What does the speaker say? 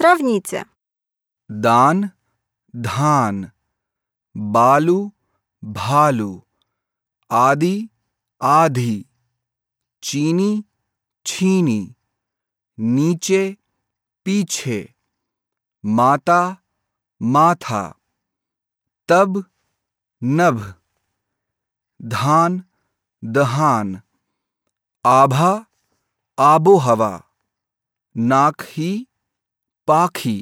Сравните. दान धान बालू भालू आदि आधी चीनी छीनी नीचे पीछे माता माथा तब नभ धान दहान आभा आबो हवा नाखी পাখি